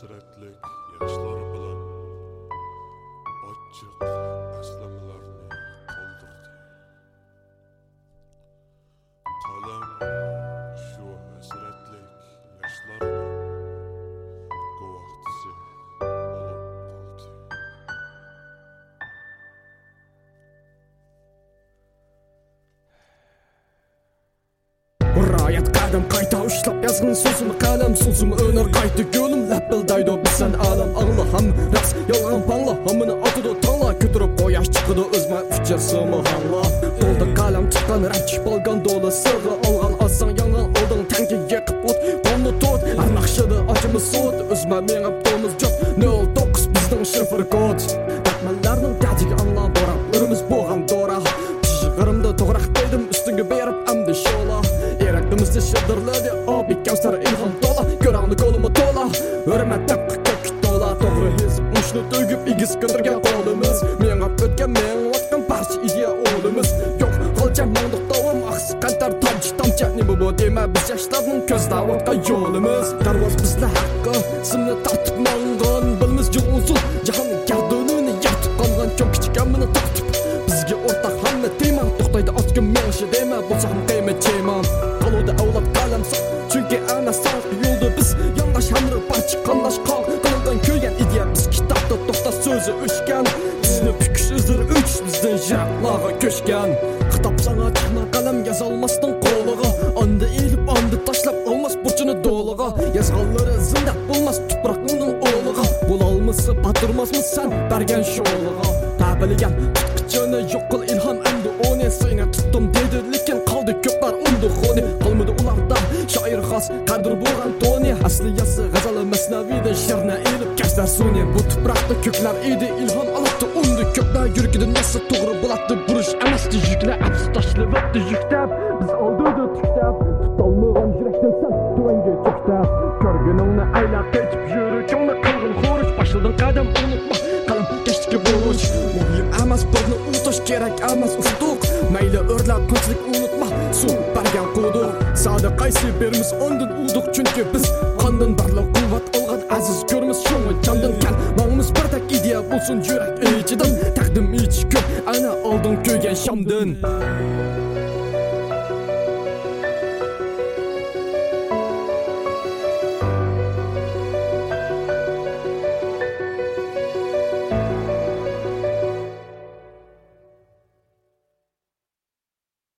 hasratlik yoshlar bilan ochiq aslamalarni qoldirdi qalam shu hasratlik yoshlarni guvohtisi bo'lib qoldi Riot qadam qayta ushlab yozg'in so'zim qalam so'zim o'nar qayta yo'lim qo'yash chiqidi o'zma uchasi qalam chiqqan ranchish bo'lgan do'li sig'i. Olgan olsang yong'in olding tanki yiqib o't. Qonni to'rt arnaqshidi ochimiz sut. O'zma mengib to'miz job nol to'qqiz bizning kod. Batmanlarning tatiga anglab borab o'rimiz bo'lgan dora. G'irimda to'g'raq dedim ustunga berib amdi shola. Erakdimizda shiddirladi ko'ndirgan qo'limiz Mengab o'tgan mengvatgan barcha ideya o'limiz Yo'q qolcha mangduq davom Aqsi qantar tomchi tomcha Nima bu dema biz yoshlarning ko'zda yo'limiz Darvoz bizlar haqqi Simni tortib mang'on Bilmiz yo'l uzun Jahon gardonini yotib qolgan Ko'p kichik ammini tortib Bizga o'rtaq hamma tema To'xtaydi ozgin menshi dema Bo'lsa ham yiroqlarga ko'chgan. Xitob sana chiqma qalam yozolmasdan qo'lig'a Onda elib onda tashlab olmas burchini do'lig'a Yozg'onlari zinda bo'lmas tuproqning o'lig'a Bo'lolmasa batirmasmiz san bergan sho'lig'a Tabiligan tutqichini yo'q qil ilhom endi o'ni Seni tutdim dedi. Lekin qoldi ko'plar undi xoni. Qolmadi ularda shoir xos qadr bo'lgan toni. Asli yasi g'azali de sherna elib kashlar suni. Bu tuproqda ko'klar edi ilhom olibdi undi Ko'plar yurgida nasa to'g'ri bo'ladi burish emasdi yuklar aps tashlab o'tdi yuktab. Biz oldida tuktab Tutolmagan yurakdan san tuvanga cho'ktab. Ko'rguningni ayla qaytib yuragingni qilg'in xo'rish Boshlading qadam unutma qalam kechki bo'lish Muhim emas birni unutish kerak emas ustuq. Mayli o'rlab qanchalik unutma suv bergan quduq. Sadi qaysi bermiz ondan uduq. Chunki biz qondan barliq quvvat olgan aziz ko'rmiz shuni jondan kal mangimiz birdak idea bo'lsin yurak ichidan Demi-t-il que, à la donc que y a champion.